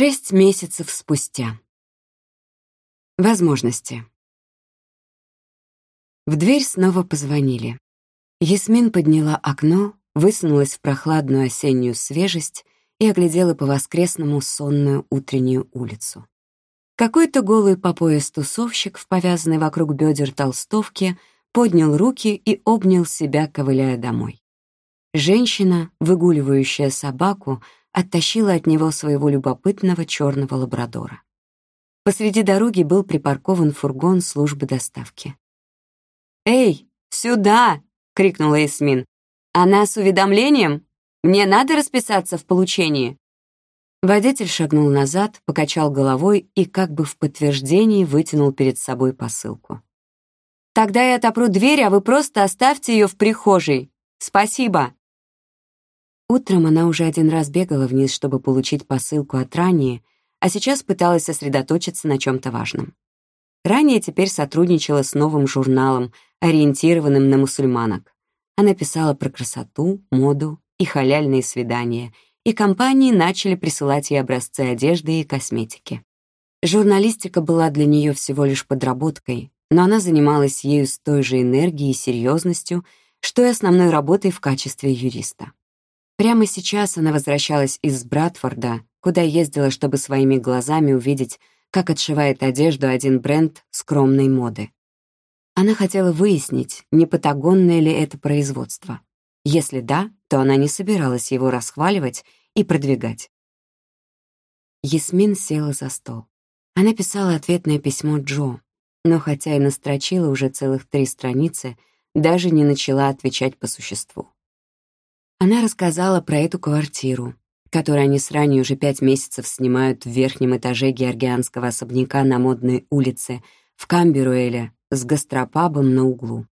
Шесть месяцев спустя. Возможности. В дверь снова позвонили. Ясмин подняла окно, высунулась в прохладную осеннюю свежесть и оглядела по-воскресному сонную утреннюю улицу. Какой-то голый по пояс тусовщик в повязанной вокруг бедер толстовке поднял руки и обнял себя, ковыляя домой. Женщина, выгуливающая собаку, оттащила от него своего любопытного черного лабрадора. Посреди дороги был припаркован фургон службы доставки. «Эй, сюда!» — крикнула Эсмин. «Она с уведомлением? Мне надо расписаться в получении?» Водитель шагнул назад, покачал головой и как бы в подтверждении вытянул перед собой посылку. «Тогда я отопру дверь, а вы просто оставьте ее в прихожей. Спасибо!» Утром она уже один раз бегала вниз, чтобы получить посылку от Рании, а сейчас пыталась сосредоточиться на чем-то важном. Ранее теперь сотрудничала с новым журналом, ориентированным на мусульманок. Она писала про красоту, моду и халяльные свидания, и компании начали присылать ей образцы одежды и косметики. Журналистика была для нее всего лишь подработкой, но она занималась ею с той же энергией и серьезностью, что и основной работой в качестве юриста. Прямо сейчас она возвращалась из Братфорда, куда ездила, чтобы своими глазами увидеть, как отшивает одежду один бренд скромной моды. Она хотела выяснить, не патагонное ли это производство. Если да, то она не собиралась его расхваливать и продвигать. Ясмин села за стол. Она писала ответное письмо Джо, но хотя и настрочила уже целых три страницы, даже не начала отвечать по существу. Она рассказала про эту квартиру, которую они с ранее уже пять месяцев снимают в верхнем этаже георгианского особняка на модной улице в Камберуэле с гастропабом на углу.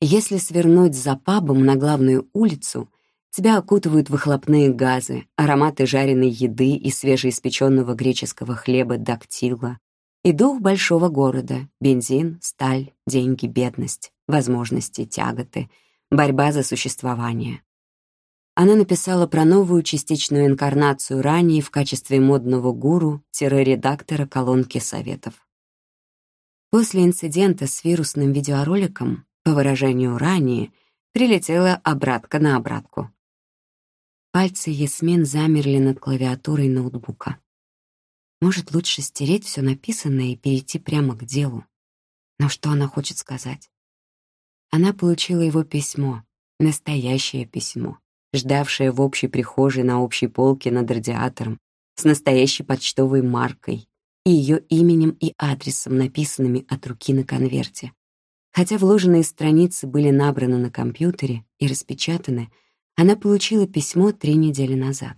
Если свернуть за пабом на главную улицу, тебя окутывают выхлопные газы, ароматы жареной еды и свежеиспеченного греческого хлеба дактила, и дух большого города — бензин, сталь, деньги, бедность, возможности, тяготы, борьба за существование. Она написала про новую частичную инкарнацию ранее в качестве модного гуру-редактора колонки советов. После инцидента с вирусным видеороликом, по выражению ранее, прилетела обратка на обратку. Пальцы Ясмин замерли над клавиатурой ноутбука. Может, лучше стереть все написанное и перейти прямо к делу. Но что она хочет сказать? Она получила его письмо, настоящее письмо ждавшая в общей прихожей на общей полке над радиатором, с настоящей почтовой маркой и ее именем и адресом, написанными от руки на конверте. Хотя вложенные страницы были набраны на компьютере и распечатаны, она получила письмо три недели назад.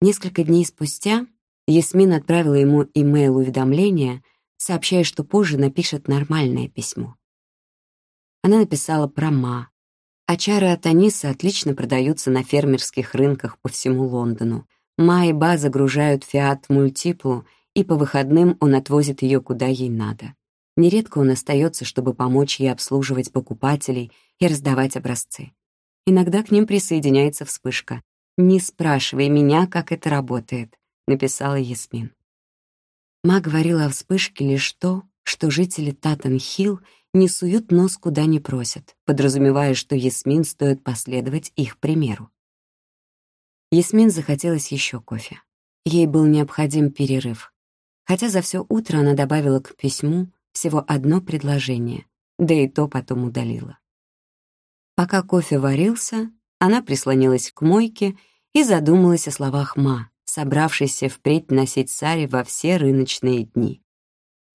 Несколько дней спустя Ясмин отправила ему имейл-уведомление, сообщая, что позже напишет нормальное письмо. Она написала про Ма, Очары от Аниса отлично продаются на фермерских рынках по всему Лондону. Ма и Ба загружают Фиат Мультиплу, и по выходным он отвозит ее куда ей надо. Нередко он остается, чтобы помочь ей обслуживать покупателей и раздавать образцы. Иногда к ним присоединяется вспышка. «Не спрашивай меня, как это работает», — написала Ясмин. Ма говорила о вспышке лишь то, что жители Таттен-Хилл не суют нос куда не просят, подразумевая, что Ясмин стоит последовать их примеру. Ясмин захотелось еще кофе. Ей был необходим перерыв. Хотя за все утро она добавила к письму всего одно предложение, да и то потом удалила. Пока кофе варился, она прислонилась к мойке и задумалась о словах Ма, собравшейся впредь носить сари во все рыночные дни.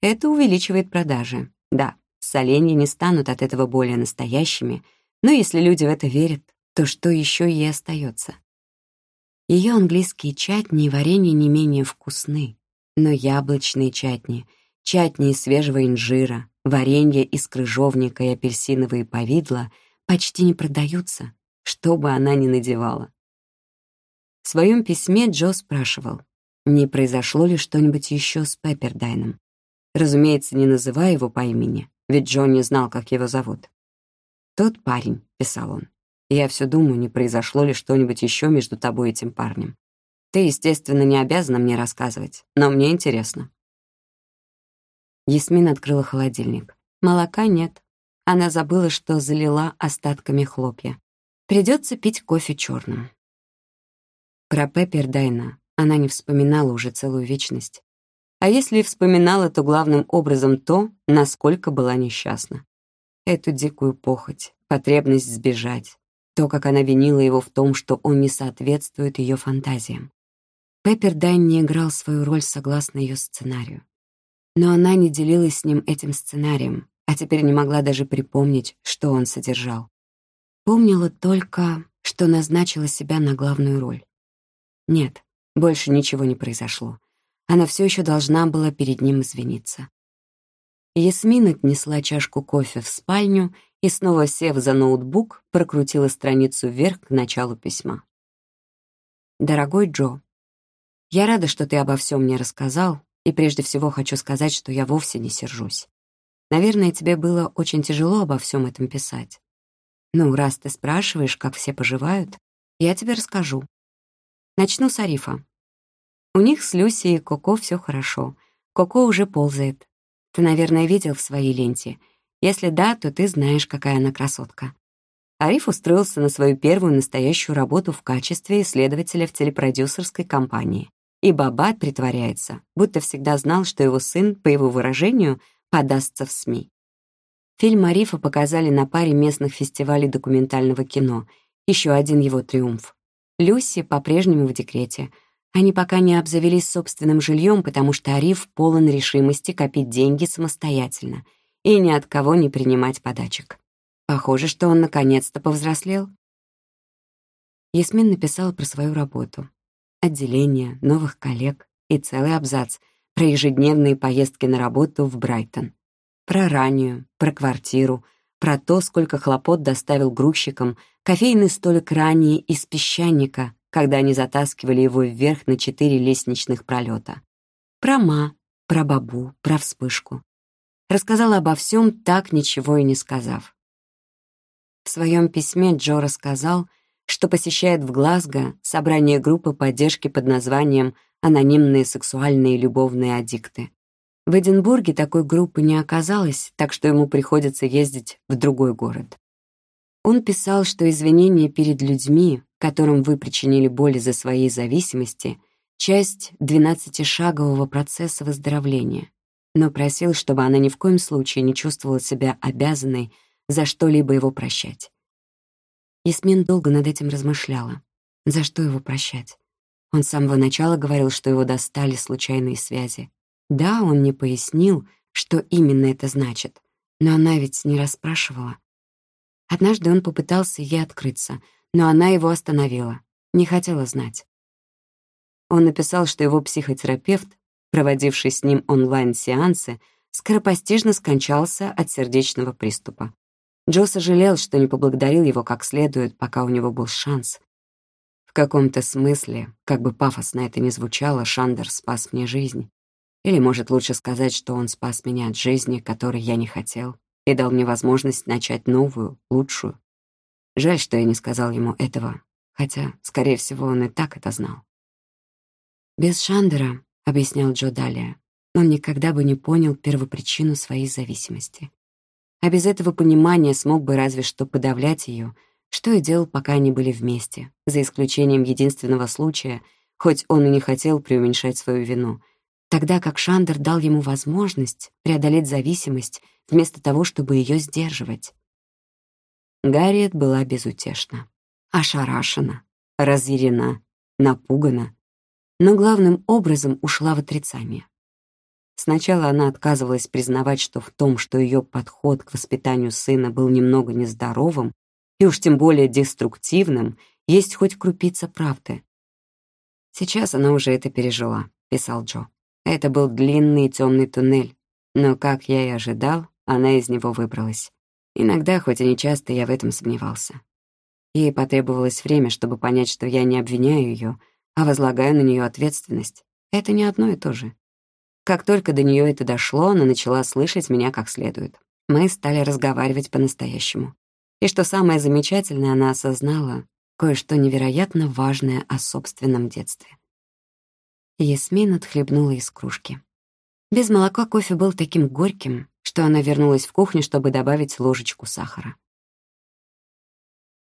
Это увеличивает продажи, да. Соленья не станут от этого более настоящими, но если люди в это верят, то что еще ей остается? Ее английские чатни и варенье не менее вкусны, но яблочные чатни, чатни из свежего инжира, варенье из крыжовника и апельсиновые повидла почти не продаются, что бы она ни надевала. В своем письме Джо спрашивал, не произошло ли что-нибудь еще с Пеппердайном. Разумеется, не называя его по имени, ведь Джон не знал, как его зовут. «Тот парень», — писал он. «Я все думаю, не произошло ли что-нибудь еще между тобой и этим парнем. Ты, естественно, не обязана мне рассказывать, но мне интересно. Ясмин открыла холодильник. Молока нет. Она забыла, что залила остатками хлопья. Придется пить кофе черным. Про Пеппердайна она не вспоминала уже целую вечность. А если и вспоминала, то главным образом то, насколько была несчастна. Эту дикую похоть, потребность сбежать, то, как она винила его в том, что он не соответствует ее фантазиям. Пеппердайн не играл свою роль согласно ее сценарию. Но она не делилась с ним этим сценарием, а теперь не могла даже припомнить, что он содержал. Помнила только, что назначила себя на главную роль. Нет, больше ничего не произошло. Она все еще должна была перед ним извиниться. Ясмин отнесла чашку кофе в спальню и, снова сев за ноутбук, прокрутила страницу вверх к началу письма. «Дорогой Джо, я рада, что ты обо всем мне рассказал, и прежде всего хочу сказать, что я вовсе не сержусь. Наверное, тебе было очень тяжело обо всем этом писать. Ну, раз ты спрашиваешь, как все поживают, я тебе расскажу. Начну с Арифа. У них с Люси и Коко все хорошо. Коко уже ползает. Ты, наверное, видел в своей ленте. Если да, то ты знаешь, какая она красотка. Ариф устроился на свою первую настоящую работу в качестве исследователя в телепродюсерской компании. И Бабат притворяется, будто всегда знал, что его сын, по его выражению, подастся в СМИ. Фильм Арифа показали на паре местных фестивалей документального кино. Еще один его триумф. Люси по-прежнему в декрете. Они пока не обзавелись собственным жильем, потому что Ариф полон решимости копить деньги самостоятельно и ни от кого не принимать подачек. Похоже, что он наконец-то повзрослел. Ясмин написала про свою работу отделение, новых коллег и целый абзац про ежедневные поездки на работу в Брайтон. Про раннюю, про квартиру, про то, сколько хлопот доставил грузчикам кофейный столик ранее из песчаника, когда они затаскивали его вверх на четыре лестничных пролета. Про ма, про бабу, про вспышку. Рассказала обо всем, так ничего и не сказав. В своем письме Джо рассказал, что посещает в Глазго собрание группы поддержки под названием «Анонимные сексуальные любовные аддикты». В Эдинбурге такой группы не оказалось, так что ему приходится ездить в другой город. Он писал, что извинения перед людьми, которым вы причинили боль из-за своей зависимости, часть двенадцатишагового процесса выздоровления, но просил, чтобы она ни в коем случае не чувствовала себя обязанной за что-либо его прощать. Ясмин долго над этим размышляла. За что его прощать? Он с самого начала говорил, что его достали случайные связи. Да, он не пояснил, что именно это значит, но она ведь не расспрашивала. Однажды он попытался ей открыться, но она его остановила, не хотела знать. Он написал, что его психотерапевт, проводивший с ним онлайн-сеансы, скоропостижно скончался от сердечного приступа. Джо сожалел, что не поблагодарил его как следует, пока у него был шанс. В каком-то смысле, как бы пафосно это ни звучало, Шандер спас мне жизнь. Или, может, лучше сказать, что он спас меня от жизни, которой я не хотел, и дал мне возможность начать новую, лучшую. Жаль, что я не сказал ему этого, хотя, скорее всего, он и так это знал. «Без Шандера», — объяснял Джо далее, «он никогда бы не понял первопричину своей зависимости а без этого понимания смог бы разве что подавлять ее, что и делал, пока они были вместе, за исключением единственного случая, хоть он и не хотел преуменьшать свою вину, тогда как Шандер дал ему возможность преодолеть зависимость вместо того, чтобы ее сдерживать. Гарриет была безутешна, ошарашена, разъярена, напугана, но главным образом ушла в отрицание. Сначала она отказывалась признавать, что в том, что ее подход к воспитанию сына был немного нездоровым и уж тем более деструктивным, есть хоть крупица правды. «Сейчас она уже это пережила», — писал Джо. «Это был длинный темный туннель, но, как я и ожидал, она из него выбралась. Иногда, хоть и не часто, я в этом сомневался. Ей потребовалось время, чтобы понять, что я не обвиняю ее, а возлагаю на нее ответственность. Это не одно и то же. Как только до нее это дошло, она начала слышать меня как следует. Мы стали разговаривать по-настоящему. И что самое замечательное, она осознала кое-что невероятно важное о собственном детстве. Ясмин отхлебнула из кружки. Без молока кофе был таким горьким, что она вернулась в кухню, чтобы добавить ложечку сахара.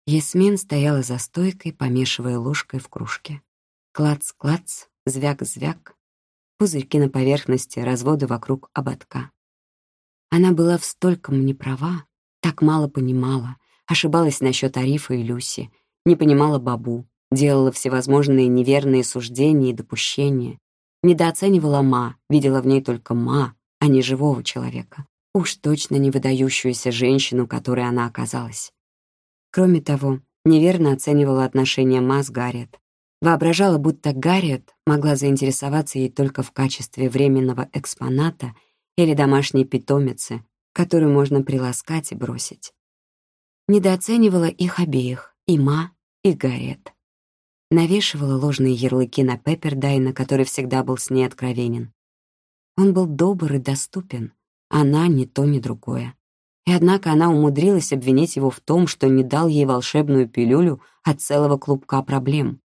Ясмин стояла за стойкой, помешивая ложкой в кружке. Клац-клац, звяк-звяк, пузырьки на поверхности, разводы вокруг ободка. Она была в стольком неправа, так мало понимала, ошибалась насчет Арифа и Люси, не понимала Бабу, делала всевозможные неверные суждения и допущения, недооценивала Ма, видела в ней только Ма, а не живого человека, уж точно не выдающуюся женщину, которой она оказалась. Кроме того, неверно оценивала отношения Ма с Гарриет. Воображала, будто Гарриет могла заинтересоваться ей только в качестве временного экспоната или домашней питомицы, которую можно приласкать и бросить. Недооценивала их обеих, и Ма, и Гарриет. Навешивала ложные ярлыки на Пеппердайна, который всегда был с ней откровенен. Он был добр и доступен, она ни то, ни другое. И однако она умудрилась обвинить его в том, что не дал ей волшебную пилюлю от целого клубка проблем.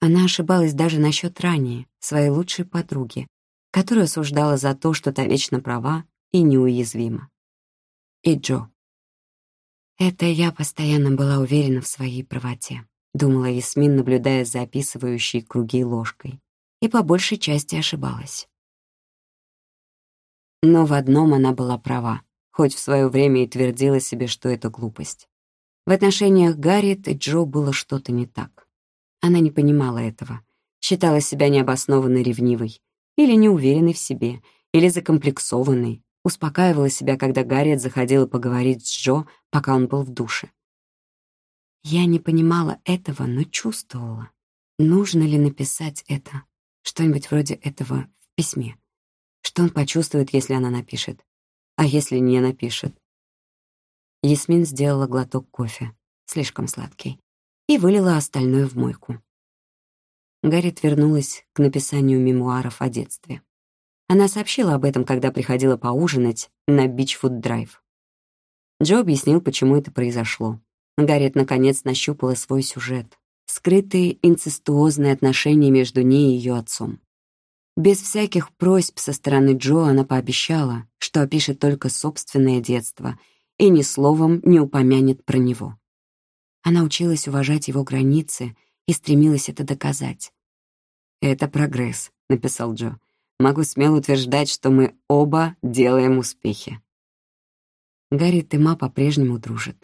Она ошибалась даже насчет ранее, своей лучшей подруги, которую осуждала за то, что та вечно права и неуязвима. И Джо. Это я постоянно была уверена в своей правоте, думала Ясмин, наблюдая за описывающей круги ложкой, и по большей части ошибалась. Но в одном она была права хоть в свое время и твердила себе, что это глупость. В отношениях Гарриет и Джо было что-то не так. Она не понимала этого, считала себя необоснованно ревнивой, или неуверенной в себе, или закомплексованной, успокаивала себя, когда Гарриет заходила поговорить с Джо, пока он был в душе. Я не понимала этого, но чувствовала. Нужно ли написать это? Что-нибудь вроде этого в письме. Что он почувствует, если она напишет? А если не напишет? Ясмин сделала глоток кофе, слишком сладкий, и вылила остальное в мойку. Гаррит вернулась к написанию мемуаров о детстве. Она сообщила об этом, когда приходила поужинать на Бичфуд-драйв. Джо объяснил, почему это произошло. Гаррит наконец нащупала свой сюжет. Скрытые инцестуозные отношения между ней и ее отцом. Без всяких просьб со стороны Джо она пообещала, что опишет только собственное детство и ни словом не упомянет про него. Она училась уважать его границы и стремилась это доказать. «Это прогресс», — написал Джо. «Могу смело утверждать, что мы оба делаем успехи». Гарри и Ма по-прежнему дружат.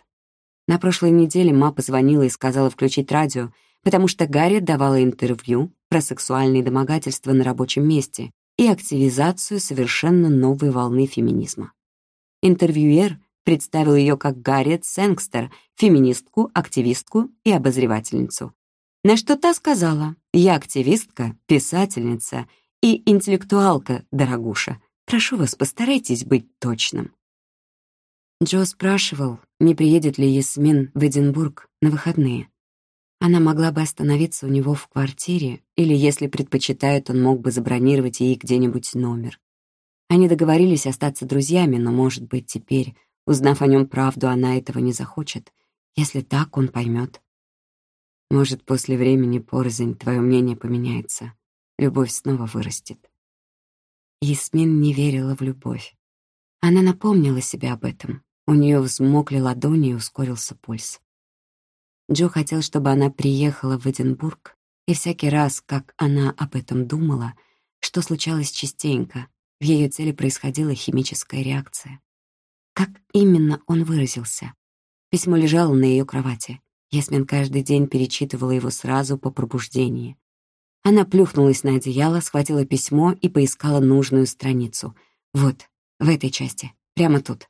На прошлой неделе Ма позвонила и сказала включить радио, потому что Гарри давала интервью про сексуальные домогательства на рабочем месте и активизацию совершенно новой волны феминизма. Интервьюер представил ее как Гарриет Сэнгстер, феминистку, активистку и обозревательницу. На что та сказала, «Я активистка, писательница и интеллектуалка, дорогуша. Прошу вас, постарайтесь быть точным». Джо спрашивал, не приедет ли Ясмин в Эдинбург на выходные. Она могла бы остановиться у него в квартире, или, если предпочитает, он мог бы забронировать ей где-нибудь номер. Они договорились остаться друзьями, но, может быть, теперь, узнав о нем правду, она этого не захочет. Если так, он поймет. Может, после времени порознь твое мнение поменяется. Любовь снова вырастет. Ясмин не верила в любовь. Она напомнила себе об этом. У нее взмокли ладони и ускорился пульс. Джо хотел, чтобы она приехала в Эдинбург, и всякий раз, как она об этом думала, что случалось частенько, в ее теле происходила химическая реакция. Как именно он выразился? Письмо лежало на ее кровати. Ясмин каждый день перечитывала его сразу по пробуждении. Она плюхнулась на одеяло, схватила письмо и поискала нужную страницу. Вот, в этой части, прямо тут.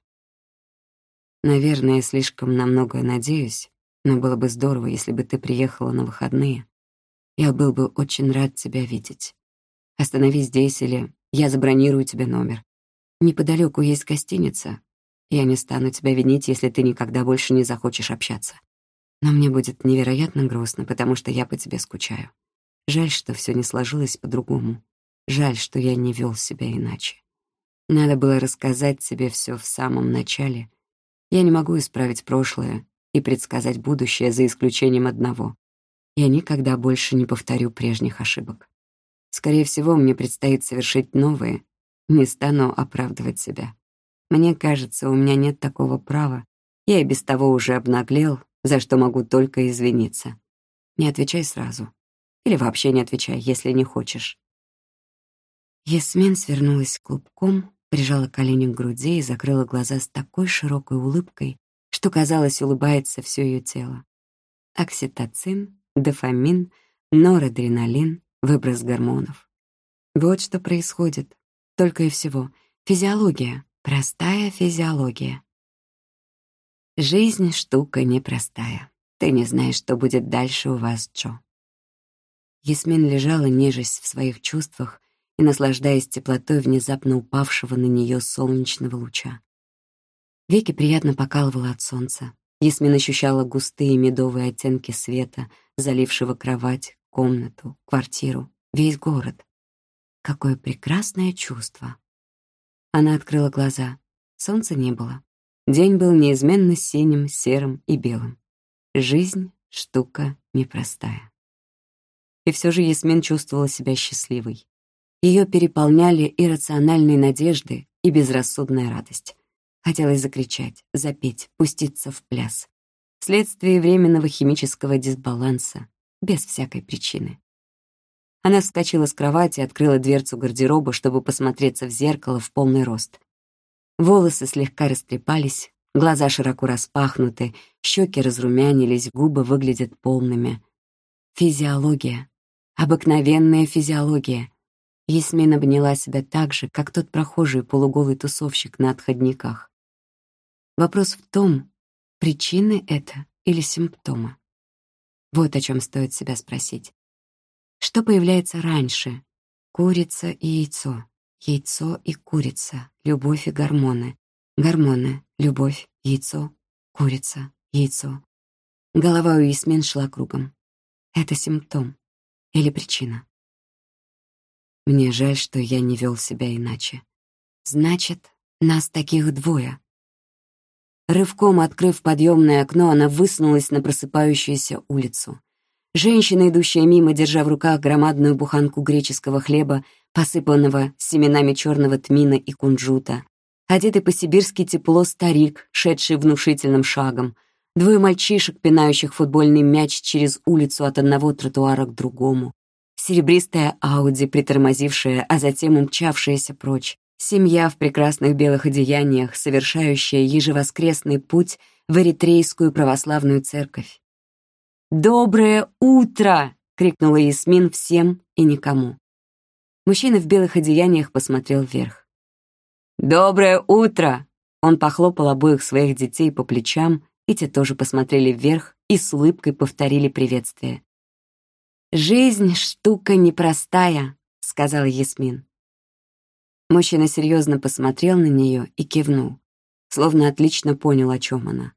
Наверное, слишком на многое надеюсь, но было бы здорово, если бы ты приехала на выходные. Я был бы очень рад тебя видеть. Остановись здесь или я забронирую тебе номер. Неподалеку есть гостиница. Я не стану тебя винить, если ты никогда больше не захочешь общаться. Но мне будет невероятно грустно, потому что я по тебе скучаю. Жаль, что все не сложилось по-другому. Жаль, что я не вел себя иначе. Надо было рассказать тебе все в самом начале. Я не могу исправить прошлое, и предсказать будущее за исключением одного. Я никогда больше не повторю прежних ошибок. Скорее всего, мне предстоит совершить новые. Не стану оправдывать себя. Мне кажется, у меня нет такого права. Я и без того уже обнаглел, за что могу только извиниться. Не отвечай сразу. Или вообще не отвечай, если не хочешь. Ясмин свернулась клубком, прижала колени к груди и закрыла глаза с такой широкой улыбкой, что, казалось, улыбается все ее тело. Окситоцин, дофамин, норадреналин, выброс гормонов. Вот что происходит. Только и всего. Физиология. Простая физиология. Жизнь — штука непростая. Ты не знаешь, что будет дальше у вас, Джо. Ясмин лежала, нежесть в своих чувствах и наслаждаясь теплотой внезапно упавшего на нее солнечного луча. Веки приятно покалывало от солнца. Ясмин ощущала густые медовые оттенки света, залившего кровать, комнату, квартиру, весь город. Какое прекрасное чувство! Она открыла глаза. Солнца не было. День был неизменно синим, серым и белым. Жизнь — штука непростая. И все же Ясмин чувствовала себя счастливой. Ее переполняли иррациональные надежды и безрассудная радость. Хотелось закричать, запеть, пуститься в пляс. Вследствие временного химического дисбаланса, без всякой причины. Она вскочила с кровати, открыла дверцу гардероба, чтобы посмотреться в зеркало в полный рост. Волосы слегка растрепались, глаза широко распахнуты, щеки разрумянились, губы выглядят полными. Физиология. Обыкновенная физиология. Ясмин обняла себя так же, как тот прохожий полуголый тусовщик на отходниках. Вопрос в том, причины это или симптомы. Вот о чем стоит себя спросить. Что появляется раньше? Курица и яйцо. Яйцо и курица. Любовь и гормоны. Гормоны, любовь, яйцо, курица, яйцо. Голова у Ясмин шла кругом. Это симптом или причина? Мне жаль, что я не вел себя иначе. Значит, нас таких двое. Рывком открыв подъемное окно, она высунулась на просыпающуюся улицу. Женщина, идущая мимо, держа в руках громадную буханку греческого хлеба, посыпанного семенами черного тмина и кунжута. Одетый по-сибирски тепло старик, шедший внушительным шагом. Двое мальчишек, пинающих футбольный мяч через улицу от одного тротуара к другому. Серебристая Ауди, притормозившая, а затем умчавшаяся прочь. Семья в прекрасных белых одеяниях, совершающая ежевоскресный путь в Эритрейскую православную церковь. «Доброе утро!» — крикнула Ясмин всем и никому. Мужчина в белых одеяниях посмотрел вверх. «Доброе утро!» Он похлопал обоих своих детей по плечам, и те тоже посмотрели вверх и с улыбкой повторили приветствие. «Жизнь — штука непростая», — сказала Ясмин. Мужчина серьезно посмотрел на нее и кивнул, словно отлично понял, о чем она.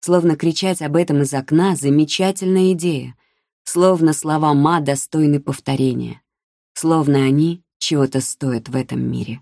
Словно кричать об этом из окна — замечательная идея. Словно слова Ма достойны повторения. Словно они чего-то стоят в этом мире.